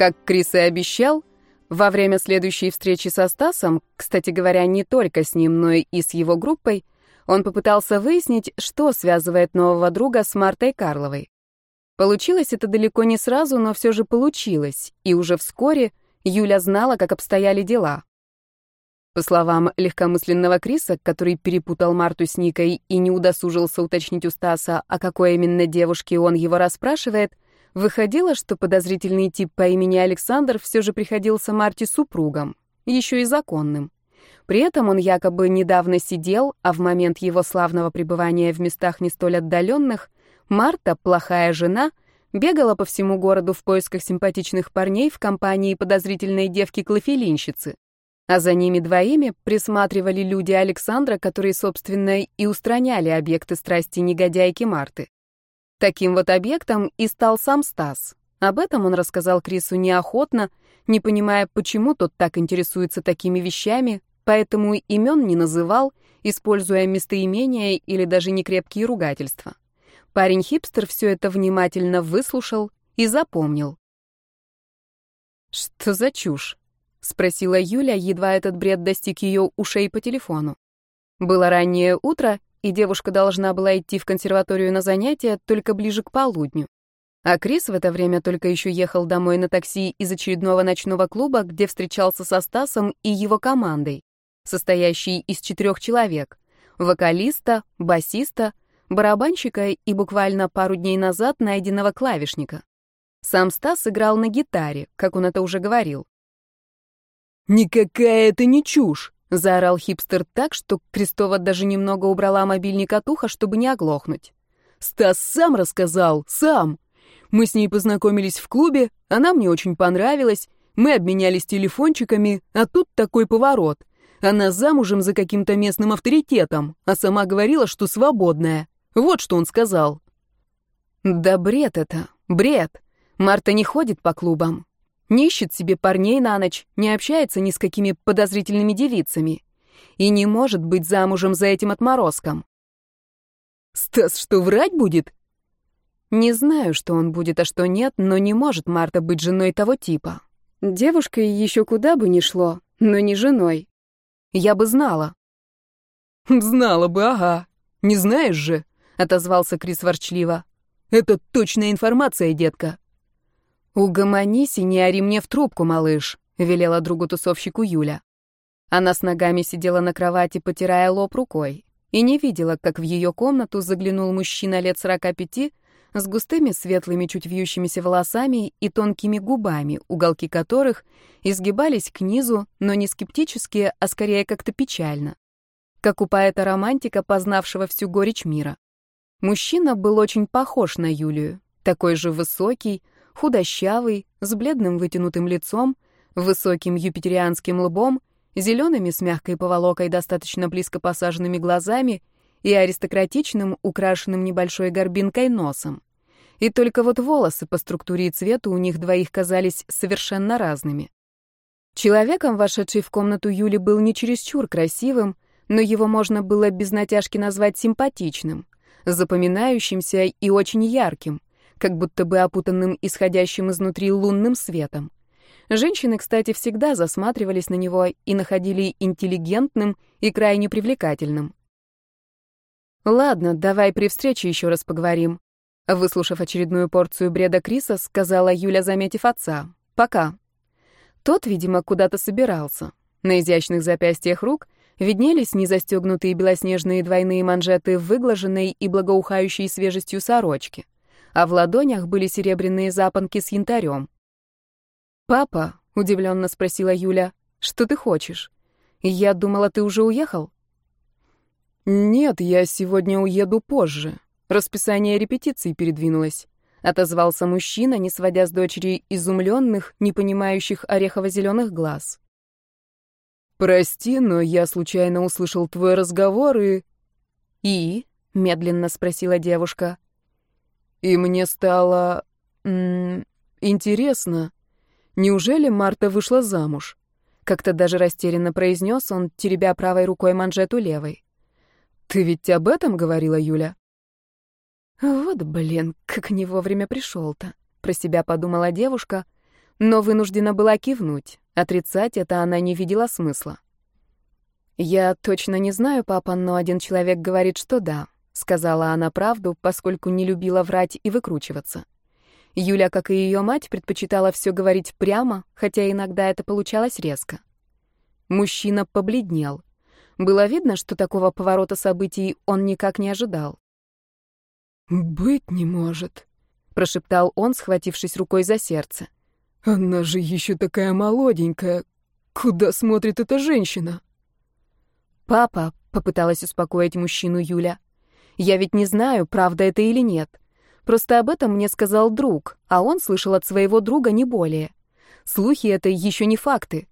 Как Крис и обещал, во время следующей встречи со Стасом, кстати говоря, не только с ним, но и с его группой, он попытался выяснить, что связывает нового друга с Мартой Карловой. Получилось это далеко не сразу, но все же получилось, и уже вскоре Юля знала, как обстояли дела. По словам легкомысленного Криса, который перепутал Марту с Никой и не удосужился уточнить у Стаса, о какой именно девушке он его расспрашивает, выходило, что подозрительный тип по имени Александр все же приходился Марте супругом, еще и законным. При этом он якобы недавно сидел, а в момент его славного пребывания в местах не столь отдаленных, Марта, плохая жена, бегала по всему городу в поисках симпатичных парней в компании подозрительной девки-клофелинщицы. А за ними двоими присматривали люди Александра, которые, собственно, и устраняли объекты страсти негодяйки Марты. Таким вот объектом и стал сам Стас. Об этом он рассказал Крису неохотно, не понимая, почему тот так интересуется такими вещами, поэтому имен не называл, используя местоимения или даже некрепкие ругательства. Парень-хипстер все это внимательно выслушал и запомнил. «Что за чушь?» — спросила Юля, едва этот бред достиг ее ушей по телефону. Было раннее утро, и девушка должна была идти в консерваторию на занятия только ближе к полудню. А Крис в это время только еще ехал домой на такси из очередного ночного клуба, где встречался со Стасом и его командой состоящий из четырех человек — вокалиста, басиста, барабанщика и буквально пару дней назад найденного клавишника. Сам Стас играл на гитаре, как он это уже говорил. «Никакая это не чушь!» — заорал хипстер так, что Крестова даже немного убрала мобильник от уха, чтобы не оглохнуть. «Стас сам рассказал, сам! Мы с ней познакомились в клубе, она мне очень понравилась, мы обменялись телефончиками, а тут такой поворот. Она замужем за каким-то местным авторитетом, а сама говорила, что свободная. Вот что он сказал. Да бред это, бред. Марта не ходит по клубам. Не ищет себе парней на ночь, не общается ни с какими подозрительными девицами. И не может быть замужем за этим отморозком. Стас что, врать будет? Не знаю, что он будет, а что нет, но не может Марта быть женой того типа. Девушкой еще куда бы ни шло, но не женой. Я бы знала. Знала бы, ага. Не знаешь же, отозвался Крис ворчливо. Это точная информация, детка. Угомонись и не ори мне в трубку, малыш, велела другу тусовщику Юля. Она с ногами сидела на кровати, потирая лоб рукой, и не видела, как в ее комнату заглянул мужчина лет сорока пяти с густыми светлыми чуть вьющимися волосами и тонкими губами, уголки которых изгибались к низу, но не скептически, а скорее как-то печально. Как у поэта-романтика, познавшего всю горечь мира. Мужчина был очень похож на Юлию, такой же высокий, худощавый, с бледным вытянутым лицом, высоким юпитерианским лбом, зелеными с мягкой поволокой достаточно близко посаженными глазами и аристократичным, украшенным небольшой горбинкой носом. И только вот волосы по структуре и цвету у них двоих казались совершенно разными. Человеком, вошедший в комнату Юли, был не чересчур красивым, но его можно было без натяжки назвать симпатичным, запоминающимся и очень ярким, как будто бы опутанным исходящим изнутри лунным светом. Женщины, кстати, всегда засматривались на него и находили интеллигентным и крайне привлекательным. «Ладно, давай при встрече еще раз поговорим», — выслушав очередную порцию бреда Криса, сказала Юля, заметив отца. «Пока». Тот, видимо, куда-то собирался. На изящных запястьях рук виднелись незастегнутые белоснежные двойные манжеты выглаженной и благоухающей свежестью сорочки, а в ладонях были серебряные запонки с янтарем. «Папа», — удивленно спросила Юля, — «что ты хочешь? Я думала, ты уже уехал?» «Нет, я сегодня уеду позже. Расписание репетиций передвинулось», — отозвался мужчина, не сводя с дочери изумленных, не понимающих орехово-зеленых глаз. «Прости, но я случайно услышал твой разговор и...» «И?» — медленно спросила девушка. «И мне стало... М -м, интересно. Неужели Марта вышла замуж?» Как-то даже растерянно произнес он, теребя правой рукой манжету левой. «Ты ведь об этом говорила, Юля?» «Вот, блин, как не вовремя пришел-то», — про себя подумала девушка, но вынуждена была кивнуть. Отрицать это она не видела смысла. «Я точно не знаю, папа, но один человек говорит, что да», — сказала она правду, поскольку не любила врать и выкручиваться. Юля, как и ее мать, предпочитала все говорить прямо, хотя иногда это получалось резко. Мужчина побледнел. Было видно, что такого поворота событий он никак не ожидал. «Быть не может», — прошептал он, схватившись рукой за сердце. «Она же еще такая молоденькая. Куда смотрит эта женщина?» «Папа», — попыталась успокоить мужчину Юля, — «я ведь не знаю, правда это или нет. Просто об этом мне сказал друг, а он слышал от своего друга не более. Слухи — это еще не факты».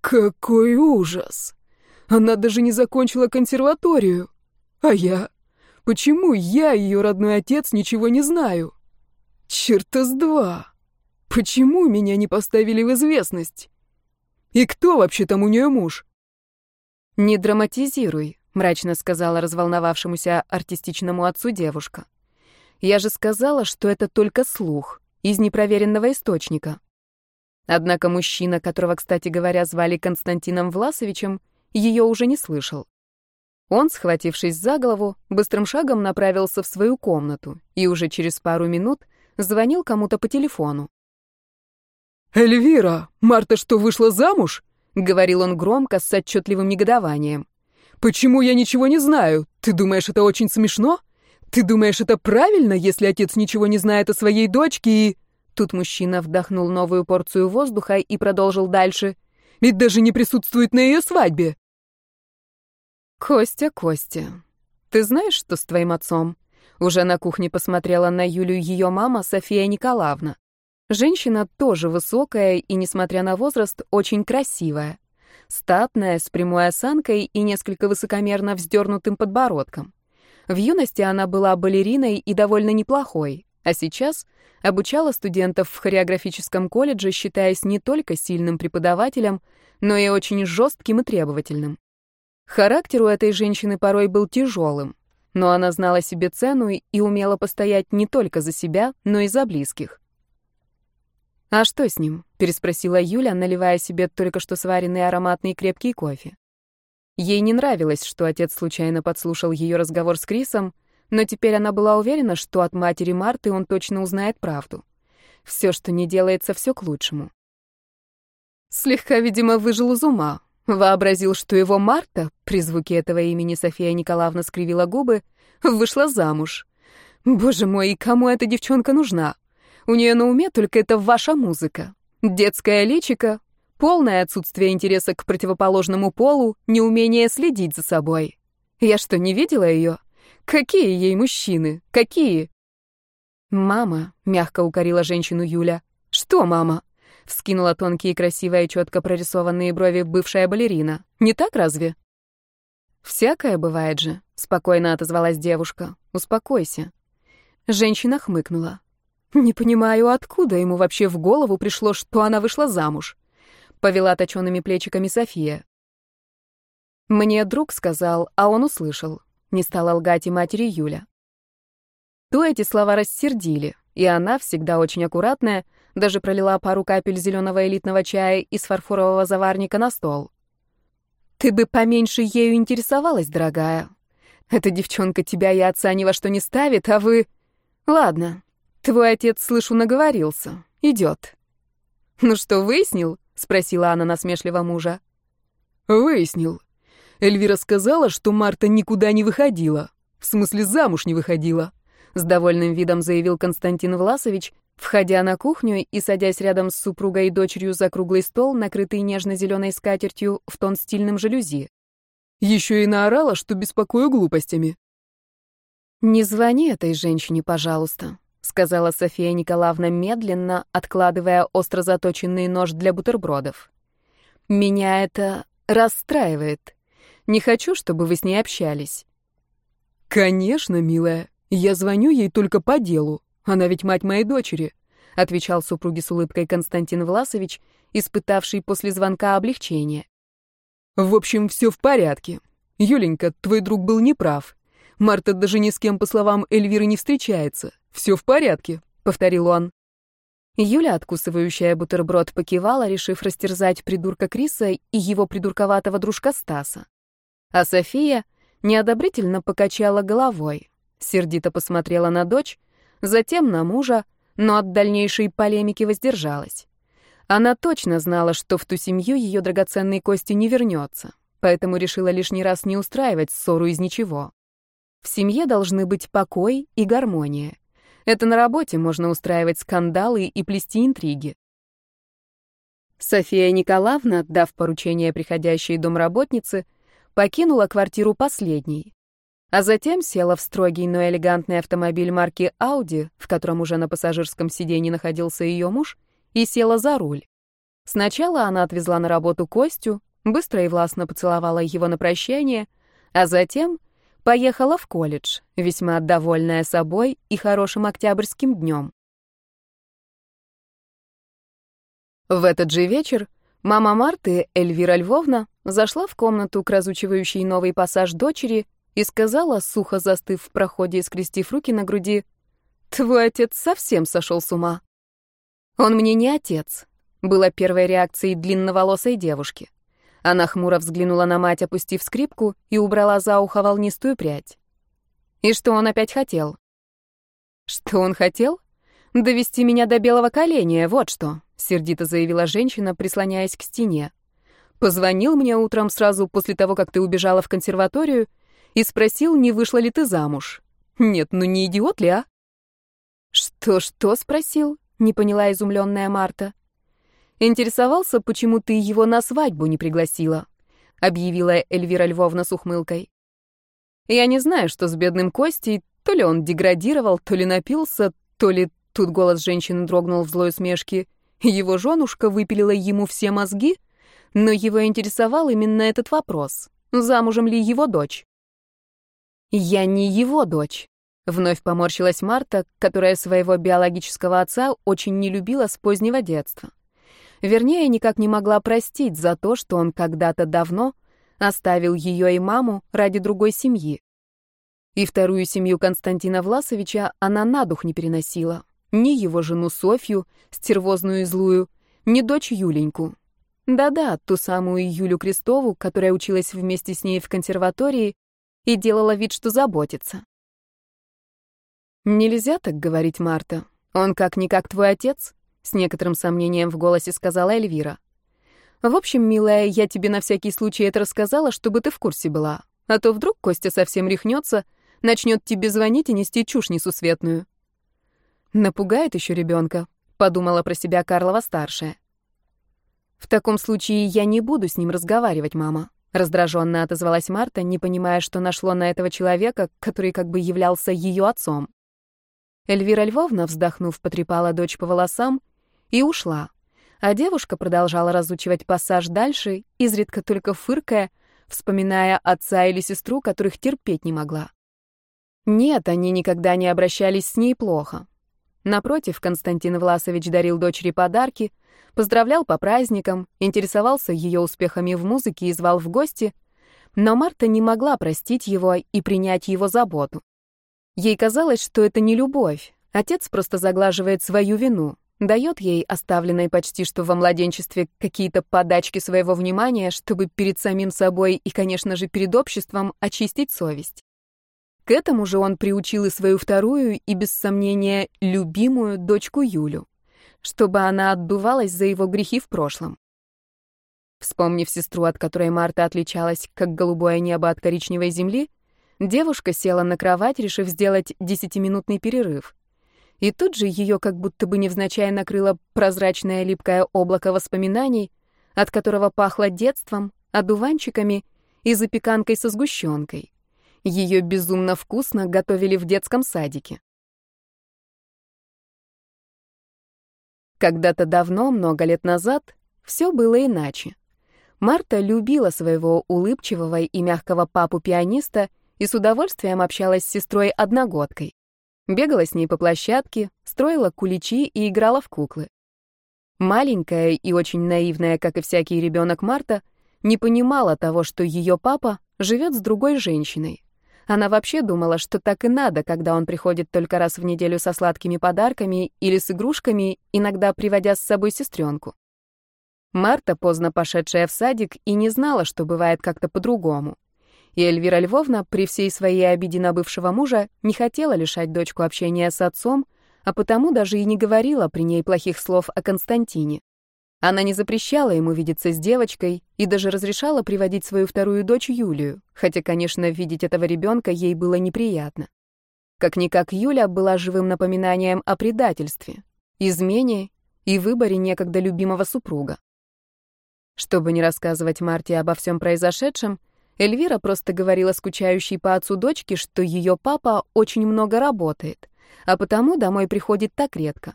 «Какой ужас! Она даже не закончила консерваторию. А я? Почему я, ее родной отец, ничего не знаю? Черта с два! Почему меня не поставили в известность? И кто вообще там у нее муж?» «Не драматизируй», — мрачно сказала разволновавшемуся артистичному отцу девушка. «Я же сказала, что это только слух, из непроверенного источника». Однако мужчина, которого, кстати говоря, звали Константином Власовичем, ее уже не слышал. Он, схватившись за голову, быстрым шагом направился в свою комнату и уже через пару минут звонил кому-то по телефону. «Эльвира, Марта что, вышла замуж?» — говорил он громко, с отчетливым негодованием. «Почему я ничего не знаю? Ты думаешь, это очень смешно? Ты думаешь, это правильно, если отец ничего не знает о своей дочке и...» Тут мужчина вдохнул новую порцию воздуха и продолжил дальше. «Ведь даже не присутствует на ее свадьбе!» «Костя, Костя, ты знаешь, что с твоим отцом?» Уже на кухне посмотрела на Юлю ее мама София Николаевна. Женщина тоже высокая и, несмотря на возраст, очень красивая. Статная, с прямой осанкой и несколько высокомерно вздернутым подбородком. В юности она была балериной и довольно неплохой, а сейчас обучала студентов в хореографическом колледже, считаясь не только сильным преподавателем, но и очень жестким и требовательным. Характер у этой женщины порой был тяжелым, но она знала себе цену и умела постоять не только за себя, но и за близких. «А что с ним?» — переспросила Юля, наливая себе только что сваренный ароматный крепкий кофе. Ей не нравилось, что отец случайно подслушал ее разговор с Крисом, но теперь она была уверена, что от матери Марты он точно узнает правду. Все, что не делается, все к лучшему. Слегка, видимо, выжил из ума. Вообразил, что его Марта, при звуке этого имени София Николаевна скривила губы, вышла замуж. Боже мой, и кому эта девчонка нужна? У нее на уме только это ваша музыка. Детская личика, полное отсутствие интереса к противоположному полу, неумение следить за собой. Я что, не видела ее? Какие ей мужчины? Какие? Мама, мягко укорила женщину Юля. Что, мама? Вскинула тонкие, красивые, четко прорисованные брови бывшая балерина. Не так разве? Всякое бывает же, спокойно отозвалась девушка. Успокойся. Женщина хмыкнула. Не понимаю, откуда ему вообще в голову пришло, что она вышла замуж. Повела точёными плечиками София. Мне друг сказал, а он услышал. Не стала лгать и матери Юля. То эти слова рассердили, и она, всегда очень аккуратная, даже пролила пару капель зеленого элитного чая из фарфорового заварника на стол. «Ты бы поменьше ею интересовалась, дорогая. Эта девчонка тебя и отца ни во что не ставит, а вы... Ладно, «Твой отец, слышу, наговорился. Идет». «Ну что, выяснил?» — спросила она насмешливо мужа. «Выяснил. Эльвира сказала, что Марта никуда не выходила. В смысле, замуж не выходила», — с довольным видом заявил Константин Власович, входя на кухню и садясь рядом с супругой и дочерью за круглый стол, накрытый нежно-зеленой скатертью в тон стильным жалюзи. Еще и наорала, что беспокою глупостями. «Не звони этой женщине, пожалуйста», сказала София Николаевна медленно, откладывая остро заточенный нож для бутербродов. Меня это расстраивает. Не хочу, чтобы вы с ней общались. Конечно, милая. Я звоню ей только по делу. Она ведь мать моей дочери, отвечал супруге с улыбкой Константин Власович, испытавший после звонка облегчение. В общем, все в порядке. Юленька, твой друг был неправ. Марта даже ни с кем, по словам Эльвиры, не встречается. Все в порядке», — повторил он. Юля, откусывающая бутерброд, покивала, решив растерзать придурка Криса и его придурковатого дружка Стаса. А София неодобрительно покачала головой, сердито посмотрела на дочь, затем на мужа, но от дальнейшей полемики воздержалась. Она точно знала, что в ту семью ее драгоценный Кости не вернется, поэтому решила лишний раз не устраивать ссору из ничего. В семье должны быть покой и гармония. Это на работе можно устраивать скандалы и плести интриги. София Николаевна, дав поручение приходящей домработнице, покинула квартиру последней, а затем села в строгий, но элегантный автомобиль марки Audi, в котором уже на пассажирском сиденье находился ее муж, и села за руль. Сначала она отвезла на работу Костю, быстро и властно поцеловала его на прощание, а затем поехала в колледж, весьма довольная собой и хорошим октябрьским днем. В этот же вечер мама Марты, Эльвира Львовна, зашла в комнату к разучивающей новый пассаж дочери и сказала, сухо застыв в проходе и скрестив руки на груди, «Твой отец совсем сошел с ума». «Он мне не отец», — была первой реакцией длинноволосой девушки. Она хмуро взглянула на мать, опустив скрипку, и убрала за ухо волнистую прядь. И что он опять хотел? Что он хотел? Довести меня до белого коленя, вот что, сердито заявила женщина, прислоняясь к стене. Позвонил мне утром сразу после того, как ты убежала в консерваторию, и спросил, не вышла ли ты замуж. Нет, ну не идиот ли, а? Что-что спросил? Не поняла изумленная Марта. Интересовался, почему ты его на свадьбу не пригласила, объявила Эльвира Львовна с ухмылкой. Я не знаю, что с бедным Костей, то ли он деградировал, то ли напился, то ли тут голос женщины дрогнул в злой усмешке. Его женушка выпилила ему все мозги, но его интересовал именно этот вопрос: замужем ли его дочь? Я не его дочь. Вновь поморщилась Марта, которая своего биологического отца очень не любила с позднего детства. Вернее, никак не могла простить за то, что он когда-то давно оставил ее и маму ради другой семьи. И вторую семью Константина Власовича она на дух не переносила. Ни его жену Софью, стервозную и злую, ни дочь Юленьку. Да-да, ту самую Юлю Крестову, которая училась вместе с ней в консерватории и делала вид, что заботится. «Нельзя так говорить, Марта. Он как-никак твой отец», с некоторым сомнением в голосе сказала Эльвира. В общем, милая, я тебе на всякий случай это рассказала, чтобы ты в курсе была. А то вдруг Костя совсем рехнется, начнет тебе звонить и нести чушь несусветную. Напугает еще ребенка, подумала про себя Карлова старшая. В таком случае я не буду с ним разговаривать, мама. Раздраженно отозвалась Марта, не понимая, что нашло на этого человека, который как бы являлся ее отцом. Эльвира Львовна, вздохнув, потрепала дочь по волосам и ушла. А девушка продолжала разучивать пассаж дальше, изредка только фыркая, вспоминая отца или сестру, которых терпеть не могла. Нет, они никогда не обращались с ней плохо. Напротив, Константин Власович дарил дочери подарки, поздравлял по праздникам, интересовался ее успехами в музыке и звал в гости, но Марта не могла простить его и принять его заботу. Ей казалось, что это не любовь, отец просто заглаживает свою вину, дает ей, оставленной почти что во младенчестве, какие-то подачки своего внимания, чтобы перед самим собой и, конечно же, перед обществом очистить совесть. К этому же он приучил и свою вторую, и, без сомнения, любимую дочку Юлю, чтобы она отдувалась за его грехи в прошлом. Вспомнив сестру, от которой Марта отличалась, как голубое небо от коричневой земли, девушка села на кровать, решив сделать десятиминутный перерыв. И тут же ее как будто бы невзначай накрыло прозрачное липкое облако воспоминаний, от которого пахло детством, одуванчиками и запеканкой со сгущенкой. Ее безумно вкусно готовили в детском садике. Когда-то давно, много лет назад, все было иначе. Марта любила своего улыбчивого и мягкого папу-пианиста и с удовольствием общалась с сестрой-одногодкой. Бегала с ней по площадке, строила куличи и играла в куклы. Маленькая и очень наивная, как и всякий ребенок Марта, не понимала того, что ее папа живет с другой женщиной. Она вообще думала, что так и надо, когда он приходит только раз в неделю со сладкими подарками или с игрушками, иногда приводя с собой сестренку. Марта, поздно пошедшая в садик, и не знала, что бывает как-то по-другому. И Эльвира Львовна, при всей своей обиде на бывшего мужа, не хотела лишать дочку общения с отцом, а потому даже и не говорила при ней плохих слов о Константине. Она не запрещала ему видеться с девочкой и даже разрешала приводить свою вторую дочь Юлию, хотя, конечно, видеть этого ребенка ей было неприятно. Как-никак Юля была живым напоминанием о предательстве, измене и выборе некогда любимого супруга. Чтобы не рассказывать Марте обо всем произошедшем, Эльвира просто говорила скучающей по отцу дочке, что ее папа очень много работает, а потому домой приходит так редко.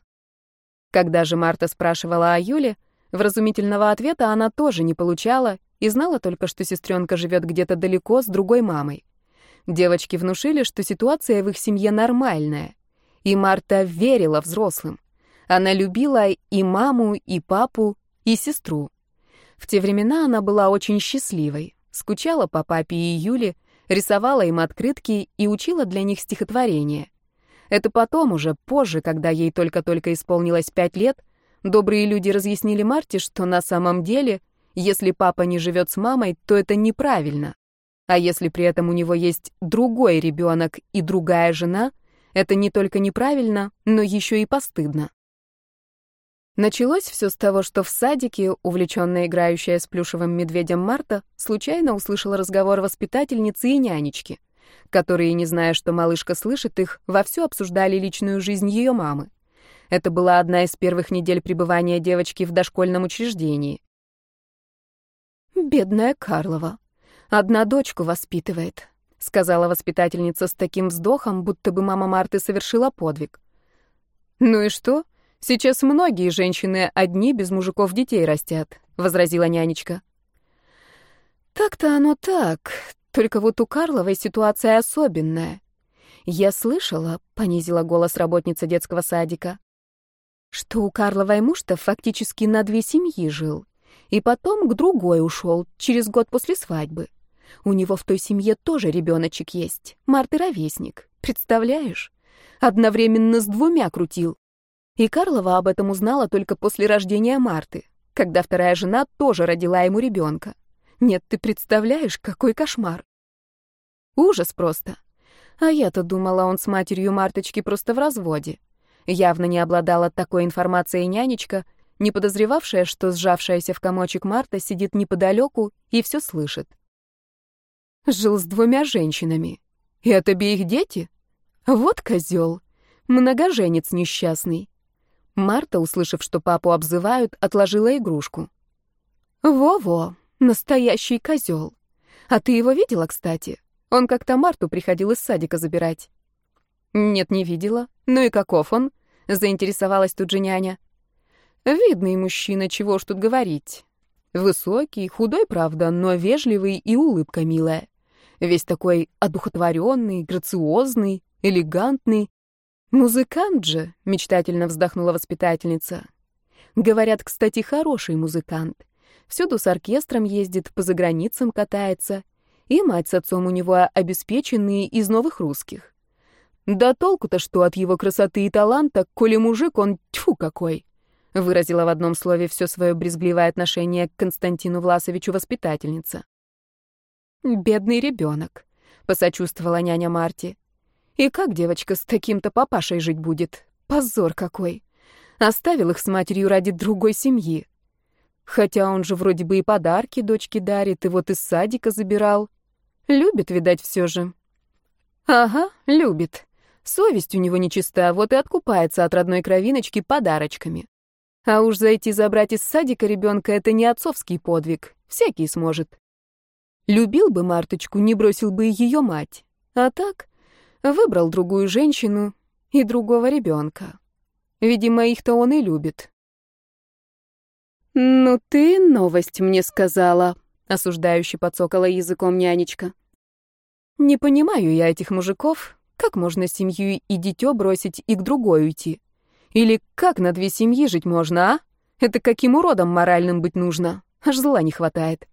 Когда же Марта спрашивала о Юле, Вразумительного ответа она тоже не получала и знала только, что сестренка живет где-то далеко с другой мамой. Девочки внушили, что ситуация в их семье нормальная. И Марта верила взрослым. Она любила и маму, и папу, и сестру. В те времена она была очень счастливой, скучала по папе и Юле, рисовала им открытки и учила для них стихотворения. Это потом уже, позже, когда ей только-только исполнилось пять лет, Добрые люди разъяснили Марте, что на самом деле, если папа не живет с мамой, то это неправильно. А если при этом у него есть другой ребенок и другая жена, это не только неправильно, но еще и постыдно. Началось все с того, что в садике, увлеченная играющая с плюшевым медведем Марта, случайно услышала разговор воспитательницы и нянечки, которые, не зная, что малышка слышит их, вовсю обсуждали личную жизнь ее мамы. Это была одна из первых недель пребывания девочки в дошкольном учреждении. «Бедная Карлова. Одна дочку воспитывает», — сказала воспитательница с таким вздохом, будто бы мама Марты совершила подвиг. «Ну и что? Сейчас многие женщины одни без мужиков детей растят», — возразила нянечка. «Так-то оно так, только вот у Карловой ситуация особенная. Я слышала, — понизила голос работница детского садика, что у Карловой муж-то фактически на две семьи жил. И потом к другой ушел, через год после свадьбы. У него в той семье тоже ребеночек есть, Марты ровесник. Представляешь? Одновременно с двумя крутил. И Карлова об этом узнала только после рождения Марты, когда вторая жена тоже родила ему ребенка. Нет, ты представляешь, какой кошмар. Ужас просто. А я-то думала, он с матерью Марточки просто в разводе. Явно не обладала такой информацией нянечка, не подозревавшая, что сжавшаяся в комочек Марта сидит неподалеку и все слышит. Жил с двумя женщинами. И от обеих дети? Вот козел. Многоженец несчастный. Марта, услышав, что папу обзывают, отложила игрушку. «Во-во, настоящий козел. А ты его видела, кстати? Он как-то Марту приходил из садика забирать». «Нет, не видела. Ну и каков он?» заинтересовалась тут же няня. Видный мужчина, чего ж тут говорить. Высокий, худой, правда, но вежливый и улыбка милая. Весь такой одухотворенный, грациозный, элегантный. Музыкант же, мечтательно вздохнула воспитательница. Говорят, кстати, хороший музыкант. Всюду с оркестром ездит, по заграницам катается. И мать с отцом у него обеспеченные из новых русских. Да толку-то что от его красоты и таланта, коли мужик он тьфу какой. Выразила в одном слове все свое брезгливое отношение к Константину Власовичу воспитательница. «Бедный ребенок», — посочувствовала няня Марти. «И как девочка с таким-то папашей жить будет? Позор какой! Оставил их с матерью ради другой семьи. Хотя он же вроде бы и подарки дочке дарит, и вот из садика забирал. Любит, видать, все же». «Ага, любит», Совесть у него нечиста, вот и откупается от родной кровиночки подарочками. А уж зайти забрать из садика ребенка — это не отцовский подвиг, всякий сможет. Любил бы Марточку, не бросил бы и ее мать. А так, выбрал другую женщину и другого ребенка. Видимо, их-то он и любит. «Ну ты новость мне сказала», — осуждающе подсокала языком нянечка. «Не понимаю я этих мужиков, как можно семью и дитё бросить и к другой уйти? Или как на две семьи жить можно, а? Это каким уродом моральным быть нужно? Аж зла не хватает.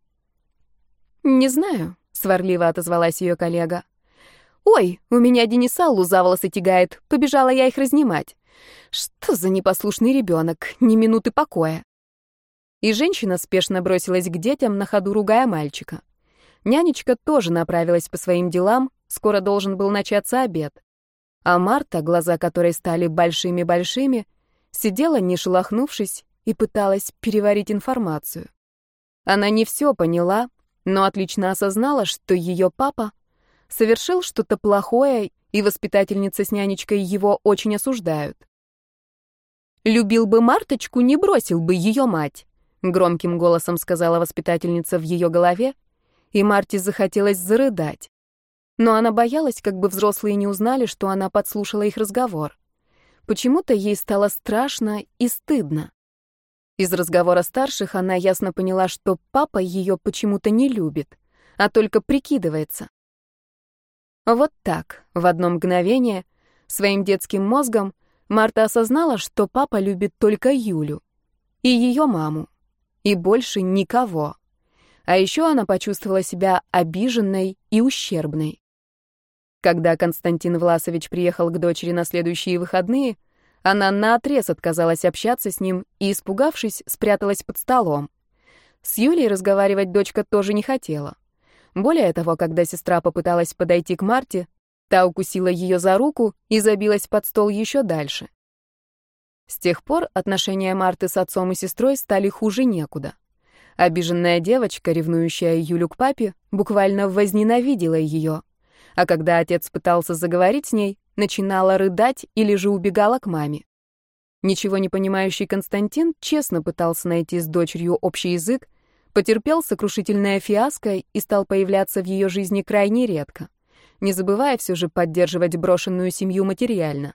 Не знаю, сварливо отозвалась ее коллега. «Ой, у меня Денисаллу за волосы тягает, побежала я их разнимать. Что за непослушный ребенок, ни минуты покоя». И женщина спешно бросилась к детям, на ходу ругая мальчика. Нянечка тоже направилась по своим делам, скоро должен был начаться обед. А Марта, глаза которой стали большими-большими, сидела, не шелохнувшись, и пыталась переварить информацию. Она не все поняла, но отлично осознала, что ее папа совершил что-то плохое, и воспитательница с нянечкой его очень осуждают. «Любил бы Марточку, не бросил бы ее мать», — громким голосом сказала воспитательница в ее голове, и Марте захотелось зарыдать. Но она боялась, как бы взрослые не узнали, что она подслушала их разговор. Почему-то ей стало страшно и стыдно. Из разговора старших она ясно поняла, что папа ее почему-то не любит, а только прикидывается. Вот так, в одно мгновение, своим детским мозгом Марта осознала, что папа любит только Юлю и ее маму, и больше никого. А еще она почувствовала себя обиженной и ущербной. Когда Константин Власович приехал к дочери на следующие выходные, она наотрез отказалась общаться с ним и, испугавшись, спряталась под столом. С Юлей разговаривать дочка тоже не хотела. Более того, когда сестра попыталась подойти к Марте, та укусила ее за руку и забилась под стол еще дальше. С тех пор отношения Марты с отцом и сестрой стали хуже некуда. Обиженная девочка, ревнующая Юлю к папе, буквально возненавидела ее. А когда отец пытался заговорить с ней, начинала рыдать или же убегала к маме. Ничего не понимающий Константин честно пытался найти с дочерью общий язык, Потерпел сокрушительное фиаско и стал появляться в ее жизни крайне редко, не забывая все же поддерживать брошенную семью материально.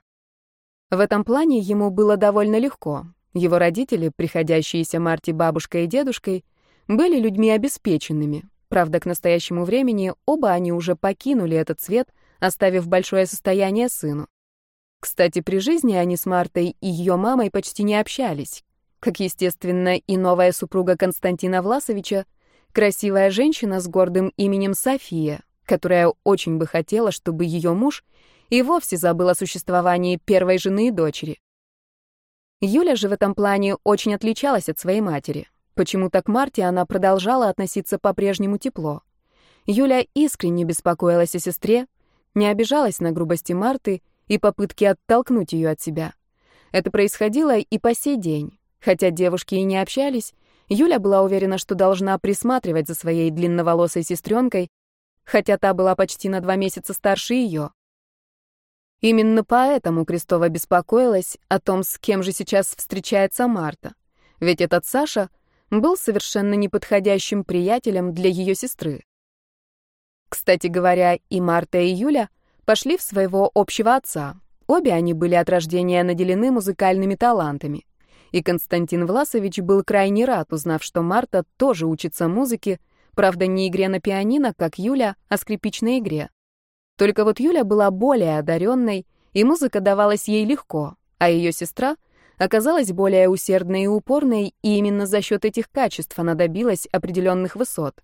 В этом плане ему было довольно легко. Его родители, приходящиеся Марте бабушкой и дедушкой, были людьми обеспеченными. Правда, к настоящему времени оба они уже покинули этот свет, оставив большое состояние сыну. Кстати, при жизни они с Мартой и ее мамой почти не общались, как, естественно, и новая супруга Константина Власовича, красивая женщина с гордым именем София, которая очень бы хотела, чтобы ее муж и вовсе забыл о существовании первой жены и дочери. Юля же в этом плане очень отличалась от своей матери. Почему-то к Марте она продолжала относиться по-прежнему тепло. Юля искренне беспокоилась о сестре, не обижалась на грубости Марты и попытки оттолкнуть ее от себя. Это происходило и по сей день. Хотя девушки и не общались, Юля была уверена, что должна присматривать за своей длинноволосой сестренкой, хотя та была почти на два месяца старше ее. Именно поэтому Крестова беспокоилась о том, с кем же сейчас встречается Марта. Ведь этот Саша был совершенно неподходящим приятелем для ее сестры. Кстати говоря, и Марта, и Юля пошли в своего общего отца. Обе они были от рождения наделены музыкальными талантами и Константин Власович был крайне рад, узнав, что Марта тоже учится музыке, правда, не игре на пианино, как Юля, а скрипичной игре. Только вот Юля была более одаренной, и музыка давалась ей легко, а ее сестра оказалась более усердной и упорной, и именно за счет этих качеств она добилась определенных высот.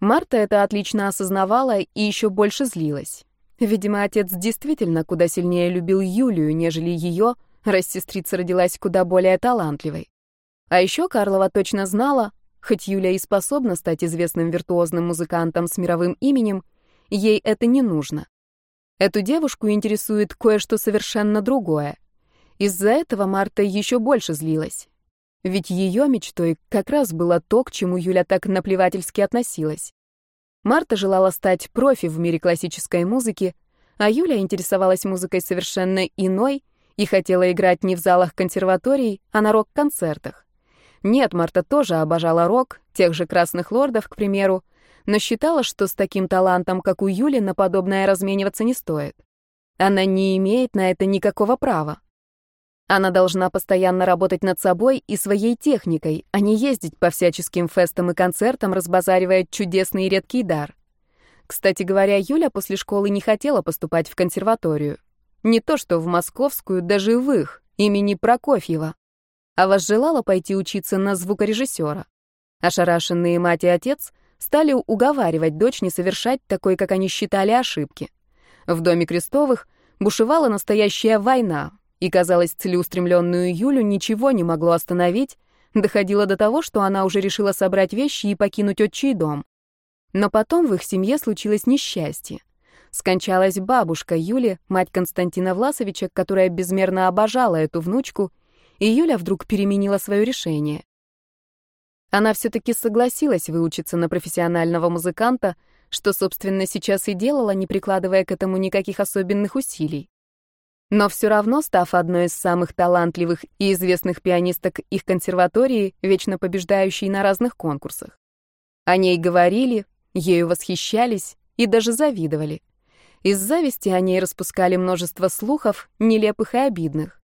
Марта это отлично осознавала и еще больше злилась. Видимо, отец действительно куда сильнее любил Юлию, нежели ее, раз сестрица родилась куда более талантливой. А еще Карлова точно знала, хоть Юля и способна стать известным виртуозным музыкантом с мировым именем, ей это не нужно. Эту девушку интересует кое-что совершенно другое. Из-за этого Марта еще больше злилась. Ведь ее мечтой как раз было то, к чему Юля так наплевательски относилась. Марта желала стать профи в мире классической музыки, а Юля интересовалась музыкой совершенно иной и хотела играть не в залах консерваторий, а на рок-концертах. Нет, Марта тоже обожала рок, тех же «Красных лордов», к примеру, но считала, что с таким талантом, как у Юли, на подобное размениваться не стоит. Она не имеет на это никакого права. Она должна постоянно работать над собой и своей техникой, а не ездить по всяческим фестам и концертам, разбазаривая чудесный и редкий дар. Кстати говоря, Юля после школы не хотела поступать в консерваторию. Не то что в московскую, даже в их, имени Прокофьева. А возжелала пойти учиться на звукорежиссера. Ошарашенные мать и отец стали уговаривать дочь не совершать такой, как они считали, ошибки. В доме Крестовых бушевала настоящая война, и, казалось, целеустремленную Юлю ничего не могло остановить, доходило до того, что она уже решила собрать вещи и покинуть отчий дом. Но потом в их семье случилось несчастье. Скончалась бабушка Юли, мать Константина Власовича, которая безмерно обожала эту внучку, и Юля вдруг переменила свое решение. Она все-таки согласилась выучиться на профессионального музыканта, что, собственно, сейчас и делала, не прикладывая к этому никаких особенных усилий. Но все равно, став одной из самых талантливых и известных пианисток их консерватории, вечно побеждающей на разных конкурсах. О ней говорили, ею восхищались и даже завидовали. Из зависти о ней распускали множество слухов, нелепых и обидных.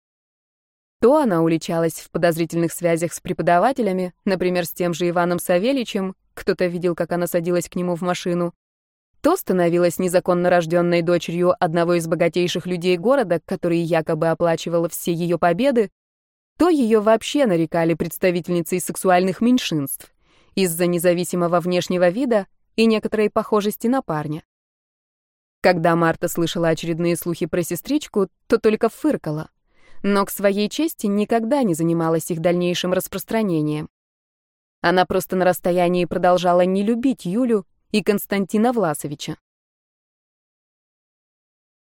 То она уличалась в подозрительных связях с преподавателями, например, с тем же Иваном Савельичем, кто-то видел, как она садилась к нему в машину, то становилась незаконно рожденной дочерью одного из богатейших людей города, который якобы оплачивал все ее победы, то ее вообще нарекали представительницей сексуальных меньшинств из-за независимого внешнего вида и некоторой похожести на парня. Когда Марта слышала очередные слухи про сестричку, то только фыркала, но к своей чести никогда не занималась их дальнейшим распространением. Она просто на расстоянии продолжала не любить Юлю и Константина Власовича.